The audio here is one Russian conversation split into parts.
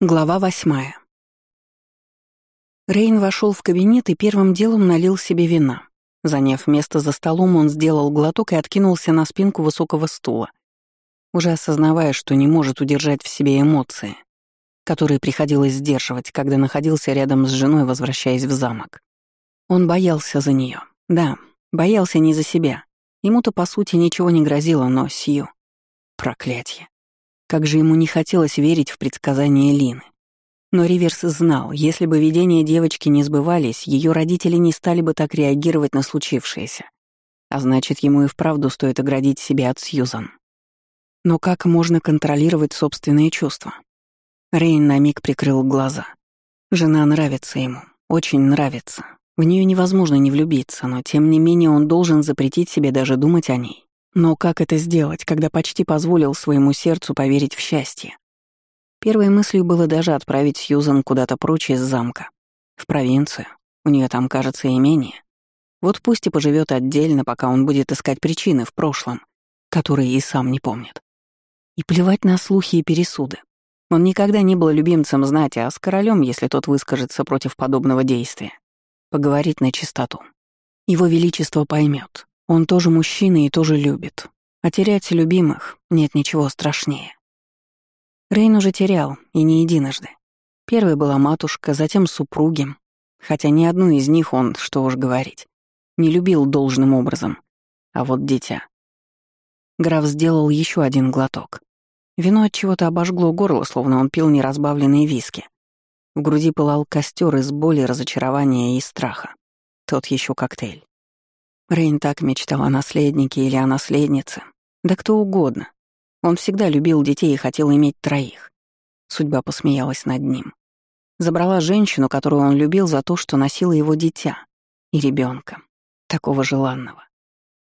Глава восьмая. Рейн вошел в кабинет и первым делом налил себе вина. Заняв место за столом, он сделал глоток и откинулся на спинку высокого стула, уже осознавая, что не может удержать в себе эмоции, которые приходилось сдерживать, когда находился рядом с женой, возвращаясь в замок. Он боялся за нее. Да, боялся не за себя. Ему-то, по сути, ничего не грозило, но Сью... Проклятье. Как же ему не хотелось верить в предсказания Лины. Но Риверс знал, если бы видения девочки не сбывались, ее родители не стали бы так реагировать на случившееся. А значит, ему и вправду стоит оградить себя от Сьюзан. Но как можно контролировать собственные чувства? Рейн на миг прикрыл глаза. Жена нравится ему, очень нравится. В нее невозможно не влюбиться, но тем не менее он должен запретить себе даже думать о ней. Но как это сделать, когда почти позволил своему сердцу поверить в счастье? Первой мыслью было даже отправить Сьюзан куда-то прочь из замка. В провинцию. У нее там, кажется, имение. Вот пусть и поживет отдельно, пока он будет искать причины в прошлом, которые и сам не помнит. И плевать на слухи и пересуды. Он никогда не был любимцем знати, а с королем, если тот выскажется против подобного действия, поговорить на чистоту. Его Величество поймет, он тоже мужчина и тоже любит. А терять любимых нет ничего страшнее. Рейн уже терял, и не единожды. Первой была матушка, затем супруги. Хотя ни одну из них он, что уж говорить, не любил должным образом. А вот дитя. Граф сделал еще один глоток. Вино от чего-то обожгло горло, словно он пил неразбавленные виски. В груди пылал костер из боли, разочарования и страха. Тот еще коктейль. Рейн так мечтал о наследнике или о наследнице. Да кто угодно. Он всегда любил детей и хотел иметь троих. Судьба посмеялась над ним. Забрала женщину, которую он любил за то, что носила его дитя. И ребенка, Такого желанного.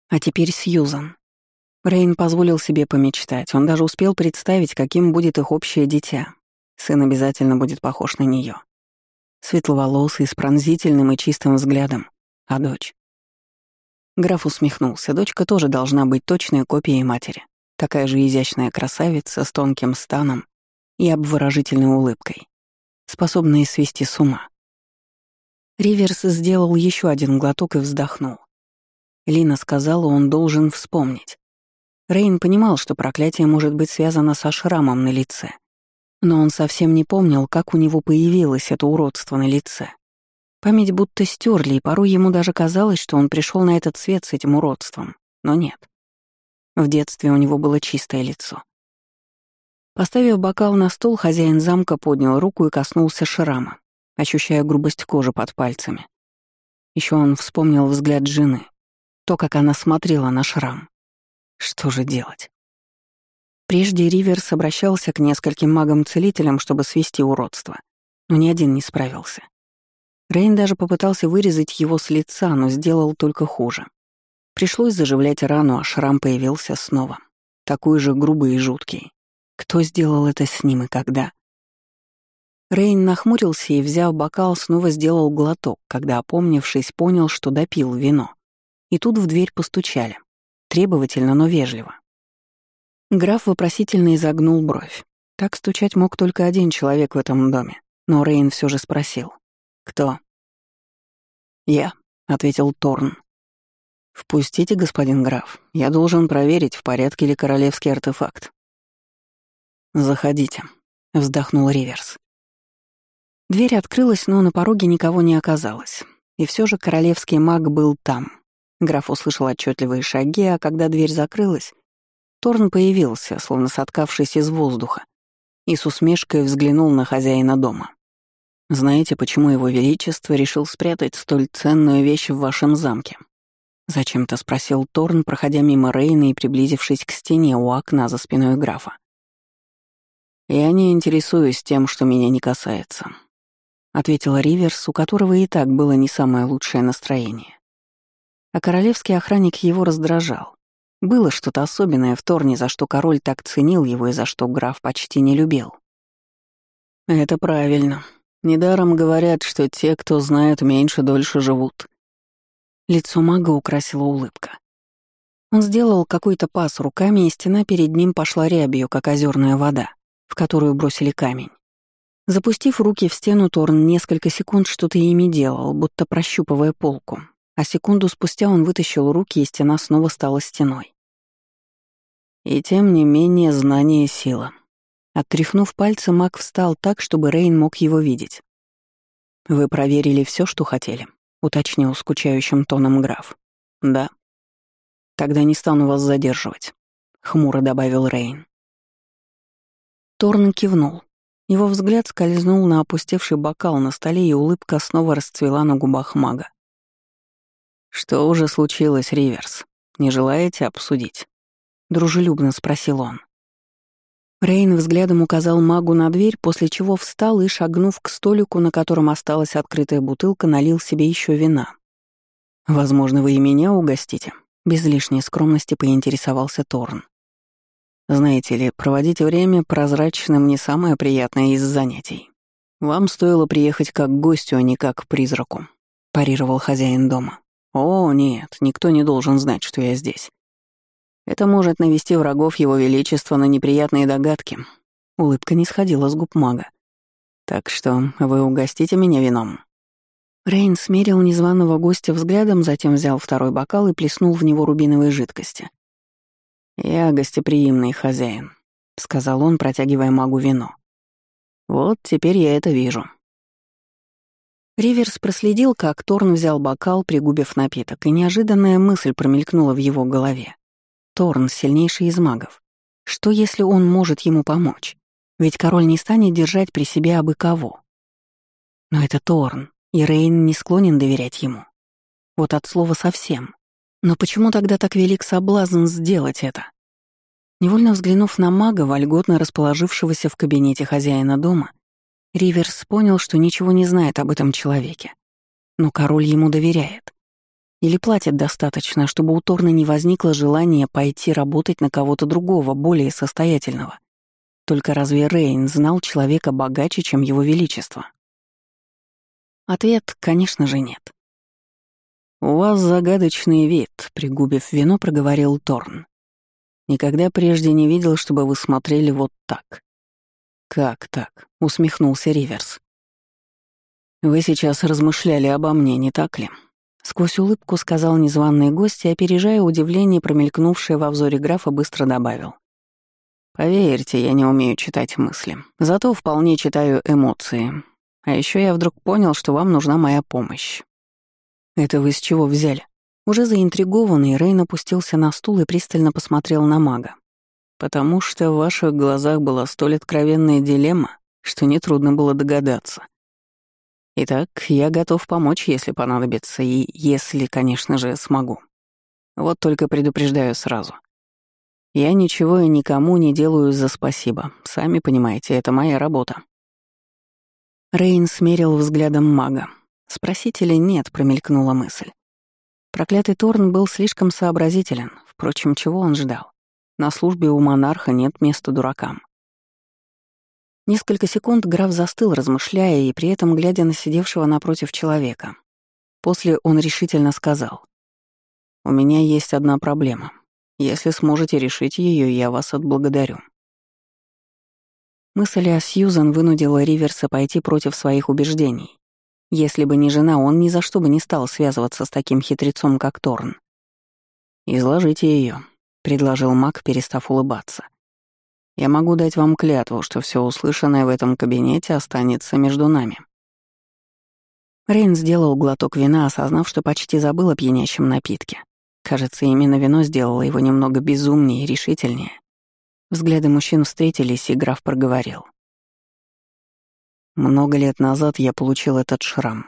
А теперь Сьюзан. Рейн позволил себе помечтать. Он даже успел представить, каким будет их общее дитя. Сын обязательно будет похож на нее. Светловолосый, с пронзительным и чистым взглядом. А дочь? Граф усмехнулся. Дочка тоже должна быть точной копией матери. Такая же изящная красавица с тонким станом и обворожительной улыбкой, способная свести с ума. Риверс сделал еще один глоток и вздохнул. Лина сказала, он должен вспомнить. Рейн понимал, что проклятие может быть связано со шрамом на лице. Но он совсем не помнил, как у него появилось это уродство на лице. Память будто стерли, и порой ему даже казалось, что он пришел на этот свет с этим уродством. Но нет. В детстве у него было чистое лицо. Поставив бокал на стол, хозяин замка поднял руку и коснулся шрама, ощущая грубость кожи под пальцами. Еще он вспомнил взгляд жены, то, как она смотрела на шрам. Что же делать? Прежде Риверс обращался к нескольким магам-целителям, чтобы свести уродство, но ни один не справился. Рейн даже попытался вырезать его с лица, но сделал только хуже. Пришлось заживлять рану, а шрам появился снова. Такой же грубый и жуткий. Кто сделал это с ним и когда? Рейн нахмурился и, взяв бокал, снова сделал глоток, когда, опомнившись, понял, что допил вино. И тут в дверь постучали. Требовательно, но вежливо. Граф вопросительно изогнул бровь. Так стучать мог только один человек в этом доме, но Рейн все же спросил. «Кто?» «Я», — ответил Торн. «Впустите, господин граф. Я должен проверить, в порядке ли королевский артефакт». «Заходите», — вздохнул Риверс. Дверь открылась, но на пороге никого не оказалось. И все же королевский маг был там. Граф услышал отчетливые шаги, а когда дверь закрылась, Торн появился, словно соткавшись из воздуха, и с усмешкой взглянул на хозяина дома. Знаете, почему его величество решил спрятать столь ценную вещь в вашем замке? Зачем-то спросил Торн, проходя мимо Рейна и приблизившись к стене у окна за спиной графа. «Я не интересуюсь тем, что меня не касается», — ответил Риверс, у которого и так было не самое лучшее настроение. А королевский охранник его раздражал. Было что-то особенное в Торне, за что король так ценил его и за что граф почти не любил. «Это правильно», Недаром говорят, что те, кто знает меньше, дольше живут. Лицо мага украсила улыбка. Он сделал какой-то пас руками, и стена перед ним пошла рябью, как озерная вода, в которую бросили камень. Запустив руки в стену, Торн несколько секунд что-то ими делал, будто прощупывая полку, а секунду спустя он вытащил руки, и стена снова стала стеной. И тем не менее знание — сила. Оттряхнув пальцы, маг встал так, чтобы Рейн мог его видеть. «Вы проверили все, что хотели?» — уточнил скучающим тоном граф. «Да». «Тогда не стану вас задерживать», — хмуро добавил Рейн. Торн кивнул. Его взгляд скользнул на опустевший бокал на столе, и улыбка снова расцвела на губах мага. «Что уже случилось, Риверс? Не желаете обсудить?» — дружелюбно спросил он. Рейн взглядом указал магу на дверь, после чего встал и, шагнув к столику, на котором осталась открытая бутылка, налил себе еще вина. «Возможно, вы и меня угостите?» Без лишней скромности поинтересовался Торн. Знаете ли, проводить время прозрачным не самое приятное из занятий. Вам стоило приехать как гостю, а не как призраку», — парировал хозяин дома. «О, нет, никто не должен знать, что я здесь. Это может навести врагов Его Величества на неприятные догадки». Улыбка не сходила с губ мага. «Так что вы угостите меня вином?» Рейн смерил незваного гостя взглядом, затем взял второй бокал и плеснул в него рубиновой жидкости. «Я гостеприимный хозяин», — сказал он, протягивая магу вино. «Вот теперь я это вижу». Риверс проследил, как Торн взял бокал, пригубив напиток, и неожиданная мысль промелькнула в его голове. Торн — сильнейший из магов. Что, если он может ему помочь? Ведь король не станет держать при себе абы кого. Но это Торн, и Рейн не склонен доверять ему. Вот от слова совсем. Но почему тогда так велик соблазн сделать это? Невольно взглянув на мага, вольготно расположившегося в кабинете хозяина дома, Риверс понял, что ничего не знает об этом человеке. Но король ему доверяет. Или платит достаточно, чтобы у Торна не возникло желания пойти работать на кого-то другого, более состоятельного. Только разве Рейн знал человека богаче, чем его величество? Ответ, конечно же, нет. «У вас загадочный вид», — пригубив вино, проговорил Торн. «Никогда прежде не видел, чтобы вы смотрели вот так». «Как так?» — усмехнулся Риверс. «Вы сейчас размышляли обо мне, не так ли?» Сквозь улыбку сказал незваный гость и, опережая удивление, промелькнувшее во взоре графа, быстро добавил. «Поверьте, я не умею читать мысли. Зато вполне читаю эмоции. А еще я вдруг понял, что вам нужна моя помощь. «Это вы с чего взяли?» Уже заинтригованный, Рейн опустился на стул и пристально посмотрел на мага. «Потому что в ваших глазах была столь откровенная дилемма, что нетрудно было догадаться. Итак, я готов помочь, если понадобится, и если, конечно же, смогу. Вот только предупреждаю сразу. Я ничего и никому не делаю за спасибо. Сами понимаете, это моя работа». Рейн смерил взглядом мага. Спросить или нет, промелькнула мысль. Проклятый Торн был слишком сообразителен, впрочем, чего он ждал? На службе у монарха нет места дуракам. Несколько секунд граф застыл, размышляя и при этом глядя на сидевшего напротив человека. После он решительно сказал. «У меня есть одна проблема. Если сможете решить ее, я вас отблагодарю». Мысль о Сьюзан вынудила Риверса пойти против своих убеждений если бы не жена, он ни за что бы не стал связываться с таким хитрецом, как Торн. «Изложите ее, предложил Мак, перестав улыбаться. «Я могу дать вам клятву, что все услышанное в этом кабинете останется между нами». Рейн сделал глоток вина, осознав, что почти забыл о пьянящем напитке. Кажется, именно вино сделало его немного безумнее и решительнее. Взгляды мужчин встретились, и граф проговорил. Много лет назад я получил этот шрам.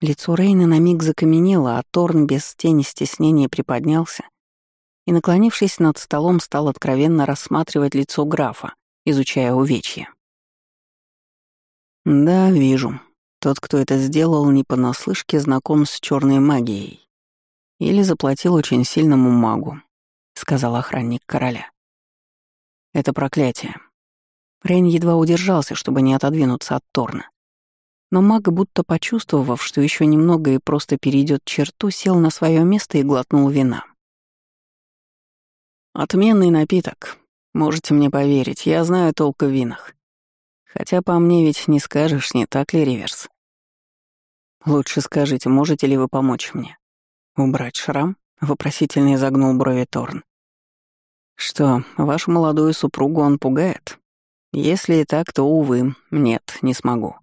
Лицо Рейна на миг закаменело, а Торн без тени стеснения приподнялся и, наклонившись над столом, стал откровенно рассматривать лицо графа, изучая увечья. «Да, вижу. Тот, кто это сделал, не понаслышке знаком с черной магией. Или заплатил очень сильному магу», — сказал охранник короля. «Это проклятие. Рейн едва удержался, чтобы не отодвинуться от Торна. Но маг, будто почувствовав, что еще немного и просто перейдет черту, сел на свое место и глотнул вина. «Отменный напиток. Можете мне поверить, я знаю толк в винах. Хотя по мне ведь не скажешь, не так ли, Риверс? Лучше скажите, можете ли вы помочь мне? Убрать шрам? Вопросительно изогнул брови Торн. Что, вашу молодую супругу он пугает? Если и так, то, увы, нет, не смогу.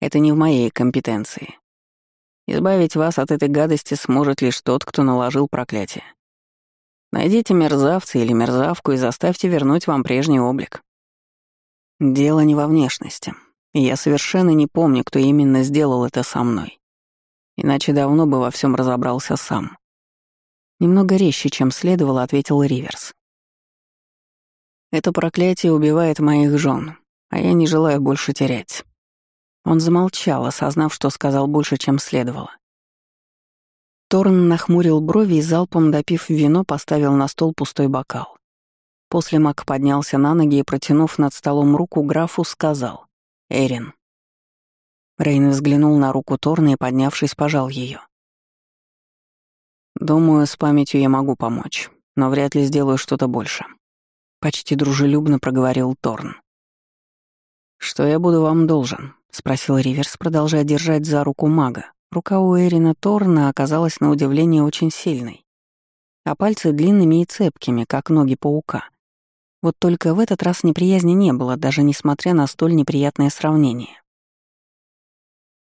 Это не в моей компетенции. Избавить вас от этой гадости сможет лишь тот, кто наложил проклятие. Найдите мерзавца или мерзавку и заставьте вернуть вам прежний облик. Дело не во внешности. Я совершенно не помню, кто именно сделал это со мной. Иначе давно бы во всем разобрался сам. Немного резче, чем следовало, ответил Риверс. Это проклятие убивает моих жен, а я не желаю больше терять. Он замолчал, осознав, что сказал больше, чем следовало. Торн нахмурил брови и залпом допив вино, поставил на стол пустой бокал. После Мак поднялся на ноги и, протянув над столом руку, графу сказал «Эрин». Рейн взглянул на руку Торна и, поднявшись, пожал ее. «Думаю, с памятью я могу помочь, но вряд ли сделаю что-то больше», — почти дружелюбно проговорил Торн. «Что я буду вам должен?» — спросил Риверс, продолжая держать за руку мага. Рука у Эрина Торна оказалась на удивление очень сильной, а пальцы длинными и цепкими, как ноги паука. Вот только в этот раз неприязни не было, даже несмотря на столь неприятное сравнение.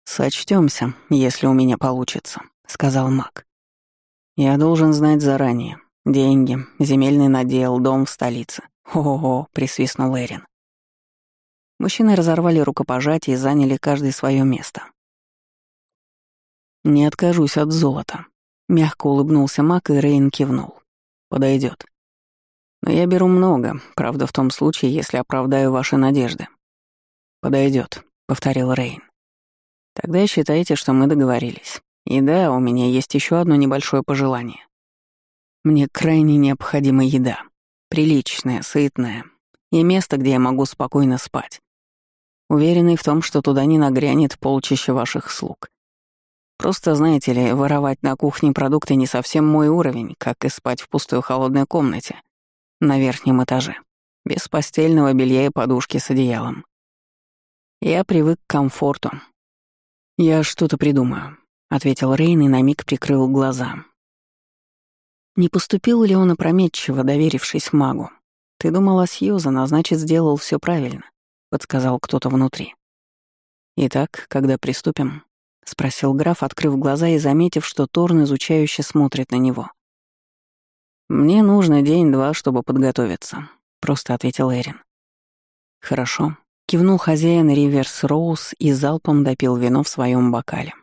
«Сочтёмся, если у меня получится», — сказал маг. «Я должен знать заранее. Деньги, земельный надел, дом в столице. Ого-го», — присвистнул Эрин. Мужчины разорвали рукопожатие и заняли каждый свое место. «Не откажусь от золота», — мягко улыбнулся Мак, и Рейн кивнул. Подойдет. Но я беру много, правда, в том случае, если оправдаю ваши надежды. Подойдет, повторил Рейн. Тогда считайте, что мы договорились. И да, у меня есть еще одно небольшое пожелание. Мне крайне необходима еда. Приличная, сытная. И место, где я могу спокойно спать. Уверенный в том, что туда не нагрянет полчища ваших слуг. Просто, знаете ли, воровать на кухне продукты не совсем мой уровень, как и спать в пустой холодной комнате на верхнем этаже, без постельного белья и подушки с одеялом. Я привык к комфорту. «Я что-то придумаю», — ответил Рейн и на миг прикрыл глаза. Не поступил ли он опрометчиво, доверившись магу? «Ты думала Сьюзан, а значит, сделал все правильно», — подсказал кто-то внутри. «Итак, когда приступим?» — спросил граф, открыв глаза и заметив, что Торн изучающе смотрит на него. «Мне нужно день-два, чтобы подготовиться», — просто ответил Эрин. «Хорошо», — кивнул хозяин Риверс Роуз и залпом допил вино в своем бокале.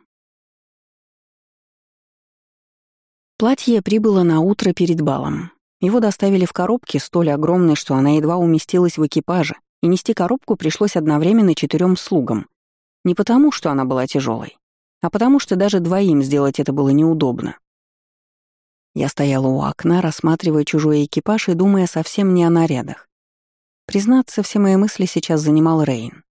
Платье прибыло на утро перед балом. Его доставили в коробке столь огромной, что она едва уместилась в экипаже, и нести коробку пришлось одновременно четырем слугам. Не потому, что она была тяжелой, а потому что даже двоим сделать это было неудобно. Я стояла у окна, рассматривая чужой экипаж и думая совсем не о нарядах. Признаться, все мои мысли сейчас занимал Рейн.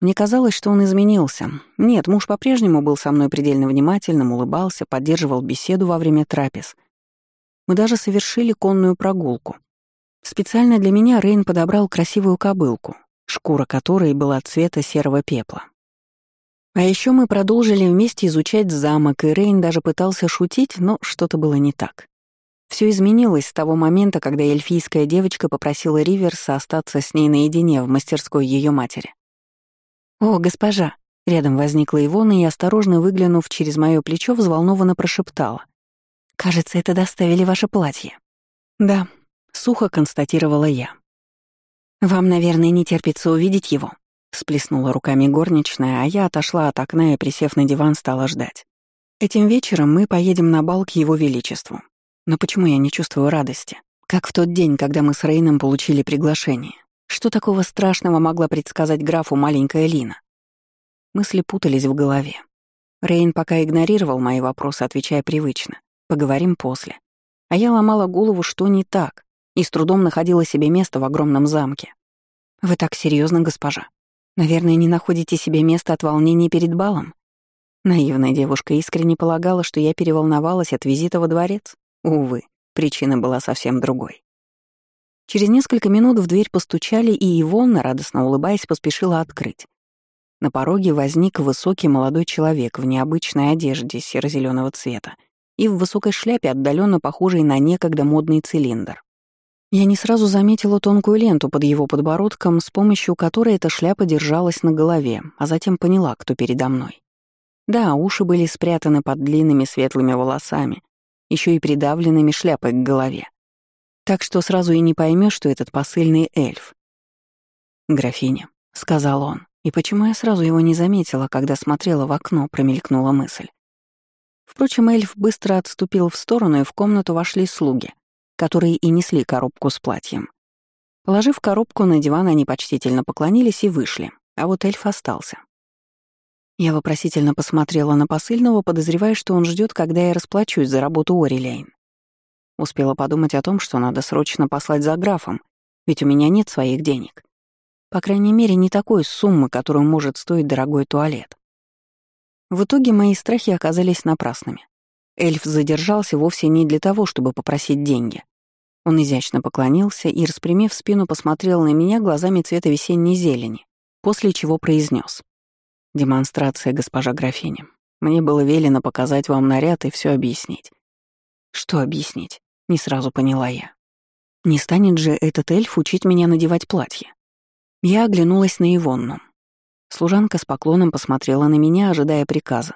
Мне казалось, что он изменился. Нет, муж по-прежнему был со мной предельно внимательным, улыбался, поддерживал беседу во время трапез. Мы даже совершили конную прогулку. Специально для меня Рейн подобрал красивую кобылку, шкура которой была цвета серого пепла. А еще мы продолжили вместе изучать замок, и Рейн даже пытался шутить, но что-то было не так. Все изменилось с того момента, когда эльфийская девочка попросила Риверса остаться с ней наедине в мастерской ее матери. «О, госпожа!» — рядом возникла Ивона и, осторожно выглянув через мое плечо, взволнованно прошептала. «Кажется, это доставили ваше платье». «Да», — сухо констатировала я. «Вам, наверное, не терпится увидеть его», Сплеснула руками горничная, а я отошла от окна и, присев на диван, стала ждать. Этим вечером мы поедем на бал к его величеству. Но почему я не чувствую радости? Как в тот день, когда мы с Рейном получили приглашение. Что такого страшного могла предсказать графу маленькая Лина? Мысли путались в голове. Рейн пока игнорировал мои вопросы, отвечая привычно. «Поговорим после». А я ломала голову, что не так, и с трудом находила себе место в огромном замке. «Вы так серьезно, госпожа?» Наверное, не находите себе места от волнения перед балом? Наивная девушка искренне полагала, что я переволновалась от визита во дворец. Увы, причина была совсем другой. Через несколько минут в дверь постучали, и Ивонна, радостно улыбаясь, поспешила открыть. На пороге возник высокий молодой человек в необычной одежде серо зеленого цвета и в высокой шляпе, отдаленно похожей на некогда модный цилиндр. Я не сразу заметила тонкую ленту под его подбородком, с помощью которой эта шляпа держалась на голове, а затем поняла, кто передо мной. Да, уши были спрятаны под длинными светлыми волосами, еще и придавленными шляпой к голове. Так что сразу и не поймешь, что этот посыльный эльф. «Графиня», — сказал он, и почему я сразу его не заметила, когда смотрела в окно, промелькнула мысль. Впрочем, эльф быстро отступил в сторону, и в комнату вошли слуги, которые и несли коробку с платьем. Положив коробку на диван, они почтительно поклонились и вышли, а вот эльф остался. Я вопросительно посмотрела на посыльного, подозревая, что он ждет, когда я расплачусь за работу Орилейн. Успела подумать о том, что надо срочно послать за графом, ведь у меня нет своих денег. По крайней мере, не такой суммы, которую может стоить дорогой туалет. В итоге мои страхи оказались напрасными. Эльф задержался вовсе не для того, чтобы попросить деньги. Он изящно поклонился и, распрямив спину, посмотрел на меня глазами цвета весенней зелени, после чего произнес: Демонстрация, госпожа графиня. Мне было велено показать вам наряд и все объяснить. Что объяснить? Не сразу поняла я. Не станет же этот эльф учить меня надевать платье. Я оглянулась на Ивонну. Служанка с поклоном посмотрела на меня, ожидая приказа.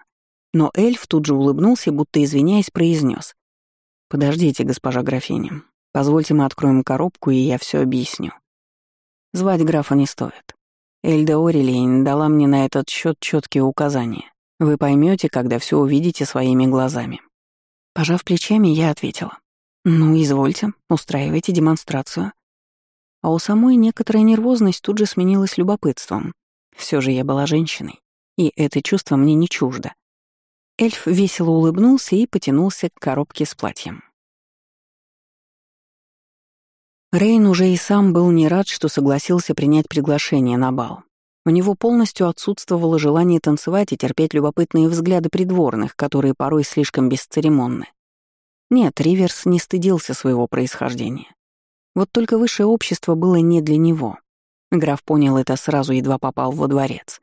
Но эльф тут же улыбнулся, будто извиняясь, произнес: «Подождите, госпожа графиня. Позвольте мы откроем коробку, и я все объясню. Звать графа не стоит. Эльда Орелейн дала мне на этот счет четкие указания. Вы поймете, когда все увидите своими глазами. Пожав плечами, я ответила. «Ну, извольте, устраивайте демонстрацию». А у самой некоторая нервозность тут же сменилась любопытством. Все же я была женщиной, и это чувство мне не чуждо. Эльф весело улыбнулся и потянулся к коробке с платьем. Рейн уже и сам был не рад, что согласился принять приглашение на бал. У него полностью отсутствовало желание танцевать и терпеть любопытные взгляды придворных, которые порой слишком бесцеремонны. Нет, Риверс не стыдился своего происхождения. Вот только высшее общество было не для него. Граф понял это сразу, едва попал во дворец.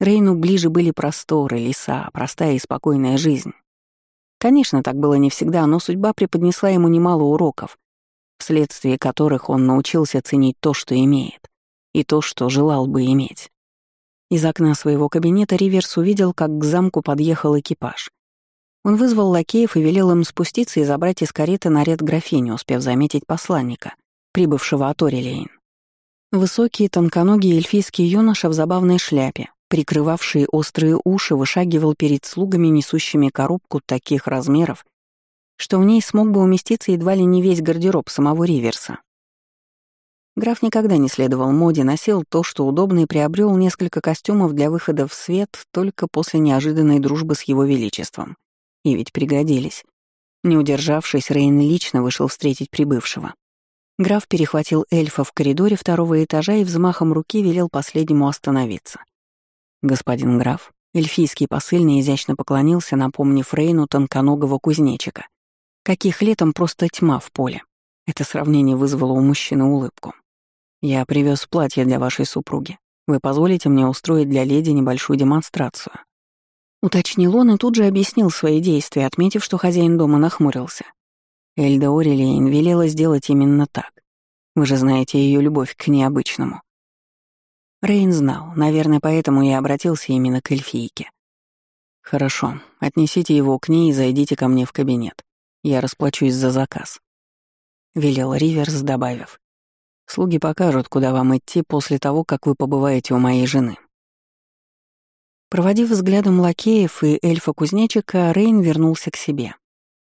Рейну ближе были просторы, леса, простая и спокойная жизнь. Конечно, так было не всегда, но судьба преподнесла ему немало уроков, вследствие которых он научился ценить то, что имеет, и то, что желал бы иметь. Из окна своего кабинета Риверс увидел, как к замку подъехал экипаж. Он вызвал лакеев и велел им спуститься и забрать из кареты наряд графини, успев заметить посланника, прибывшего от Орелейн. Высокий, тонконогий эльфийский юноша в забавной шляпе, прикрывавший острые уши, вышагивал перед слугами, несущими коробку таких размеров, что в ней смог бы уместиться едва ли не весь гардероб самого Риверса. Граф никогда не следовал моде, носил то, что удобно, и приобрел несколько костюмов для выхода в свет только после неожиданной дружбы с его величеством. И ведь пригодились. Не удержавшись, Рейн лично вышел встретить прибывшего. Граф перехватил эльфа в коридоре второго этажа и взмахом руки велел последнему остановиться. «Господин граф», эльфийский посыльный изящно поклонился, напомнив Рейну тонконогого кузнечика, каких летом просто тьма в поле. Это сравнение вызвало у мужчины улыбку. «Я привез платье для вашей супруги. Вы позволите мне устроить для леди небольшую демонстрацию?» Уточнил он и тут же объяснил свои действия, отметив, что хозяин дома нахмурился. Эльда Орелейн велела сделать именно так. Вы же знаете ее любовь к необычному. Рейн знал, наверное, поэтому и обратился именно к эльфийке. «Хорошо, отнесите его к ней и зайдите ко мне в кабинет. Я расплачусь за заказ», — велел Риверс, добавив. «Слуги покажут, куда вам идти после того, как вы побываете у моей жены». Проводив взглядом лакеев и эльфа-кузнечика, Рейн вернулся к себе.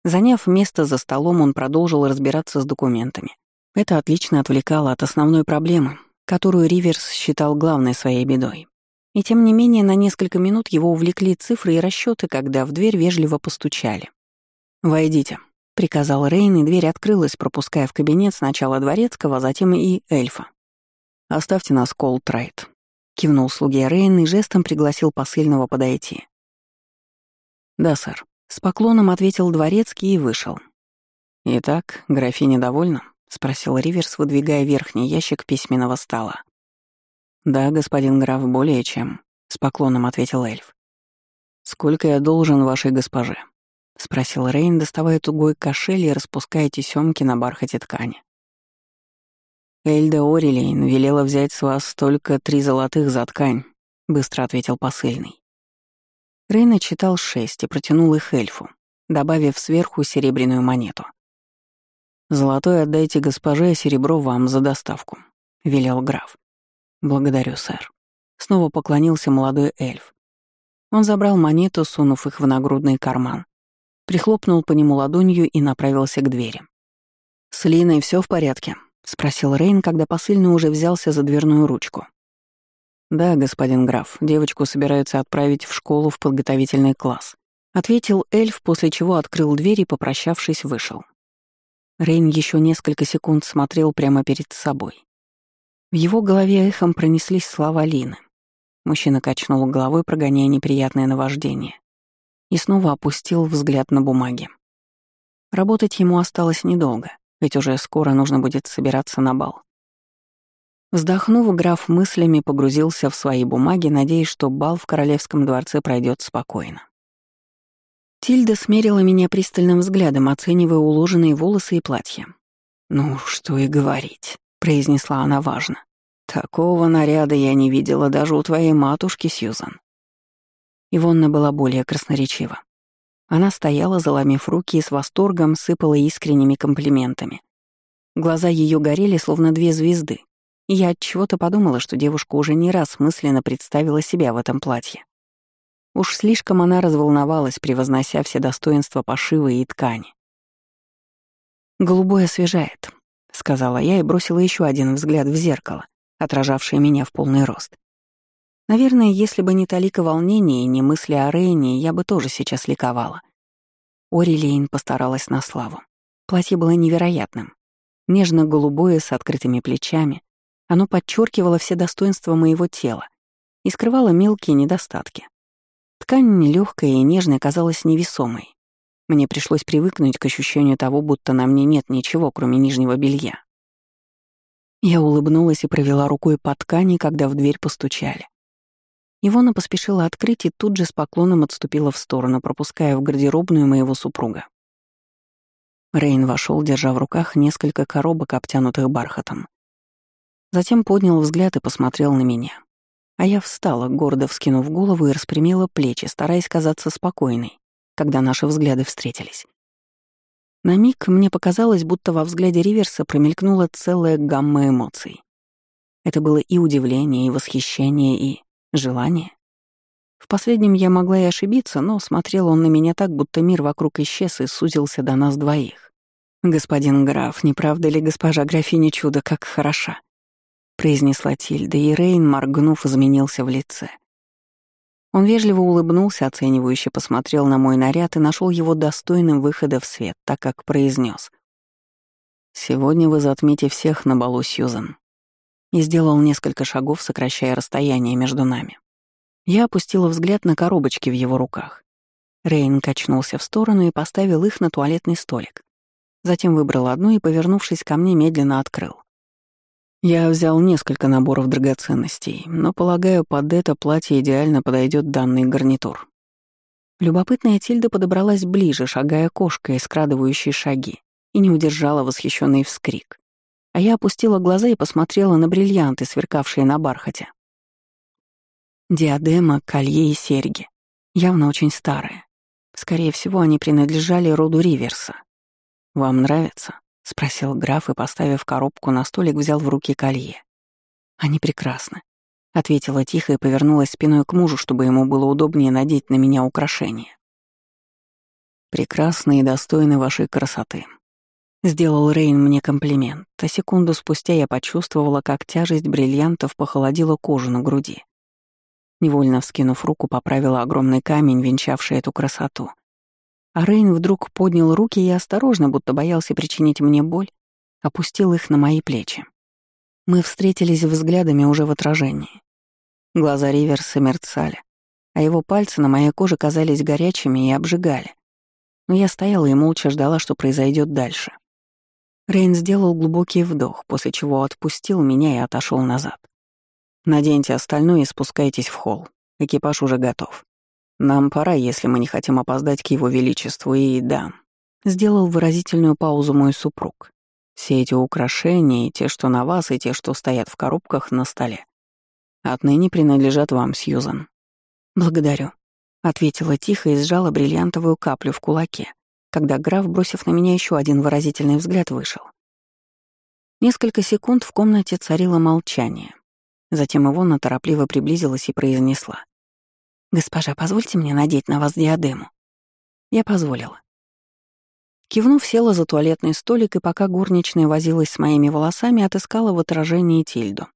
Заняв место за столом, он продолжил разбираться с документами. Это отлично отвлекало от основной проблемы, которую Риверс считал главной своей бедой. И тем не менее, на несколько минут его увлекли цифры и расчеты, когда в дверь вежливо постучали. «Войдите», — приказал Рейн, и дверь открылась, пропуская в кабинет сначала дворецкого, а затем и эльфа. «Оставьте нас, Колтрайт», — кивнул слуге Рейн и жестом пригласил посыльного подойти. «Да, сэр», — с поклоном ответил дворецкий и вышел. «Итак, графиня довольна?» — спросил Риверс, выдвигая верхний ящик письменного стола. «Да, господин граф, более чем», — с поклоном ответил эльф. «Сколько я должен вашей госпоже?» — спросил Рейн, доставая тугой кошель и распуская тесёмки на бархате ткани. «Эльда Орелейн велела взять с вас только три золотых за ткань», — быстро ответил посыльный. Рейн отчитал шесть и протянул их эльфу, добавив сверху серебряную монету. «Золотой отдайте госпоже, а серебро вам за доставку», — велел граф. «Благодарю, сэр». Снова поклонился молодой эльф. Он забрал монету, сунув их в нагрудный карман, прихлопнул по нему ладонью и направился к двери. «С Линой все в порядке?» — спросил Рейн, когда посыльный уже взялся за дверную ручку. «Да, господин граф, девочку собираются отправить в школу в подготовительный класс», — ответил эльф, после чего открыл дверь и, попрощавшись, вышел. Рейн еще несколько секунд смотрел прямо перед собой. В его голове эхом пронеслись слова Лины. Мужчина качнул головой, прогоняя неприятное наваждение, и снова опустил взгляд на бумаги. Работать ему осталось недолго, ведь уже скоро нужно будет собираться на бал. Вздохнув, граф мыслями погрузился в свои бумаги, надеясь, что бал в королевском дворце пройдет спокойно. Тильда смерила меня пристальным взглядом, оценивая уложенные волосы и платье. «Ну, что и говорить», — произнесла она важно. «Такого наряда я не видела даже у твоей матушки, Сьюзан». Ивонна была более красноречива. Она стояла, заломив руки и с восторгом сыпала искренними комплиментами. Глаза ее горели, словно две звезды. Я от чего-то подумала, что девушка уже не раз мысленно представила себя в этом платье. Уж слишком она разволновалась, превознося все достоинства пошива и ткани. «Голубой освежает», — сказала я и бросила еще один взгляд в зеркало, отражавшее меня в полный рост. Наверное, если бы не талика волнения и не мысли о Рейне, я бы тоже сейчас ликовала. Орелейн постаралась на славу. Платье было невероятным. Нежно-голубое, с открытыми плечами. Оно подчеркивало все достоинства моего тела и скрывало мелкие недостатки. Ткань легкая и нежная казалась невесомой. Мне пришлось привыкнуть к ощущению того, будто на мне нет ничего, кроме нижнего белья. Я улыбнулась и провела рукой по ткани, когда в дверь постучали. Ивона поспешила открыть и тут же с поклоном отступила в сторону, пропуская в гардеробную моего супруга. Рейн вошел, держа в руках несколько коробок, обтянутых бархатом. Затем поднял взгляд и посмотрел на меня. А я встала, гордо вскинув голову и распрямила плечи, стараясь казаться спокойной, когда наши взгляды встретились. На миг мне показалось, будто во взгляде Риверса промелькнула целая гамма эмоций. Это было и удивление, и восхищение, и желание. В последнем я могла и ошибиться, но смотрел он на меня так, будто мир вокруг исчез и сузился до нас двоих. «Господин граф, не правда ли госпожа графиня чудо как хороша?» Произнесла Тильда, и Рейн, моргнув, изменился в лице. Он вежливо улыбнулся, оценивающе посмотрел на мой наряд и нашел его достойным выхода в свет, так как произнес: «Сегодня вы затмите всех на балу Сьюзан». И сделал несколько шагов, сокращая расстояние между нами. Я опустила взгляд на коробочки в его руках. Рейн качнулся в сторону и поставил их на туалетный столик. Затем выбрал одну и, повернувшись ко мне, медленно открыл. Я взял несколько наборов драгоценностей, но, полагаю, под это платье идеально подойдет данный гарнитур. Любопытная Тильда подобралась ближе, шагая кошкой, скрадывающей шаги, и не удержала восхищенный вскрик. А я опустила глаза и посмотрела на бриллианты, сверкавшие на бархате. Диадема, колье и серьги. Явно очень старые. Скорее всего, они принадлежали роду Риверса. «Вам нравится?» — спросил граф и, поставив коробку на столик, взял в руки колье. «Они прекрасны», — ответила тихо и повернулась спиной к мужу, чтобы ему было удобнее надеть на меня украшения. «Прекрасны и достойны вашей красоты», — сделал Рейн мне комплимент, а секунду спустя я почувствовала, как тяжесть бриллиантов похолодила кожу на груди. Невольно вскинув руку, поправила огромный камень, венчавший эту красоту, а Рейн вдруг поднял руки и осторожно, будто боялся причинить мне боль, опустил их на мои плечи. Мы встретились взглядами уже в отражении. Глаза Риверса мерцали, а его пальцы на моей коже казались горячими и обжигали. Но я стояла и молча ждала, что произойдет дальше. Рейн сделал глубокий вдох, после чего отпустил меня и отошел назад. «Наденьте остальное и спускайтесь в холл. Экипаж уже готов. Нам пора, если мы не хотим опоздать к его величеству, и да...» Сделал выразительную паузу мой супруг. «Все эти украшения, те, что на вас, и те, что стоят в коробках на столе, отныне принадлежат вам, Сьюзан». «Благодарю», — ответила тихо и сжала бриллиантовую каплю в кулаке, когда граф, бросив на меня еще один выразительный взгляд, вышел. Несколько секунд в комнате царило молчание. Затем Ивона торопливо приблизилась и произнесла. «Госпожа, позвольте мне надеть на вас диадему». Я позволила. Кивнув, села за туалетный столик, и пока горничная возилась с моими волосами, отыскала в отражении Тильду.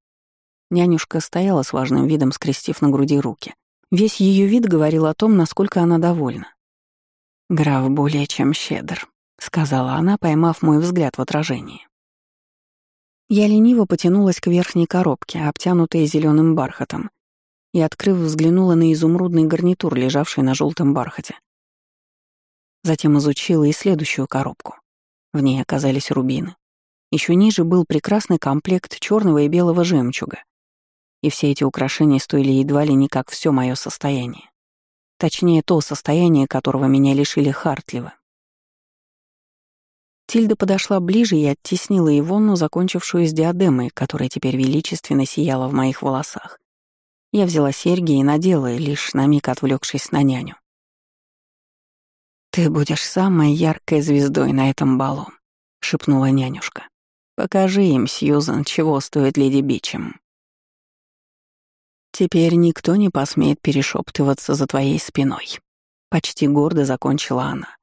Нянюшка стояла с важным видом, скрестив на груди руки. Весь ее вид говорил о том, насколько она довольна. «Граф более чем щедр», — сказала она, поймав мой взгляд в отражении. Я лениво потянулась к верхней коробке, обтянутой зеленым бархатом, и, открыв, взглянула на изумрудный гарнитур, лежавший на желтом бархате. Затем изучила и следующую коробку. В ней оказались рубины. Еще ниже был прекрасный комплект черного и белого жемчуга. И все эти украшения стоили едва ли не как все мое состояние. Точнее, то состояние, которого меня лишили Хартлива. Тильда подошла ближе и оттеснила Ивонну, закончившую с диадемой, которая теперь величественно сияла в моих волосах. Я взяла серьги и надела, лишь на миг отвлекшись на няню. «Ты будешь самой яркой звездой на этом балу», — шепнула нянюшка. «Покажи им, Сьюзан, чего стоит леди Бичем». «Теперь никто не посмеет перешептываться за твоей спиной», — почти гордо закончила она.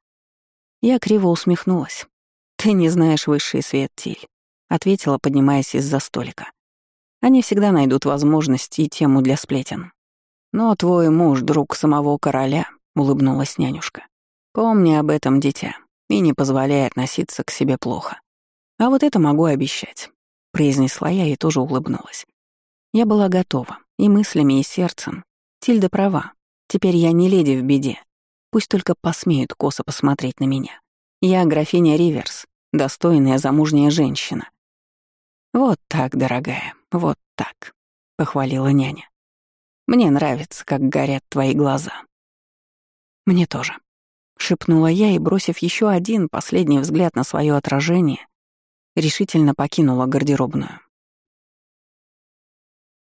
Я криво усмехнулась. «Ты не знаешь высший свет, Тиль», — ответила, поднимаясь из-за столика. «Они всегда найдут возможность и тему для сплетен». «Но твой муж — друг самого короля», — улыбнулась нянюшка. «Помни об этом, дитя, и не позволяй относиться к себе плохо. А вот это могу обещать», — произнесла я и тоже улыбнулась. Я была готова, и мыслями, и сердцем. Тильда права. Теперь я не леди в беде. Пусть только посмеют косо посмотреть на меня. Я графиня Риверс, достойная замужняя женщина. «Вот так, дорогая, вот так», — похвалила няня. «Мне нравится, как горят твои глаза». «Мне тоже», — шепнула я и, бросив еще один последний взгляд на свое отражение, решительно покинула гардеробную.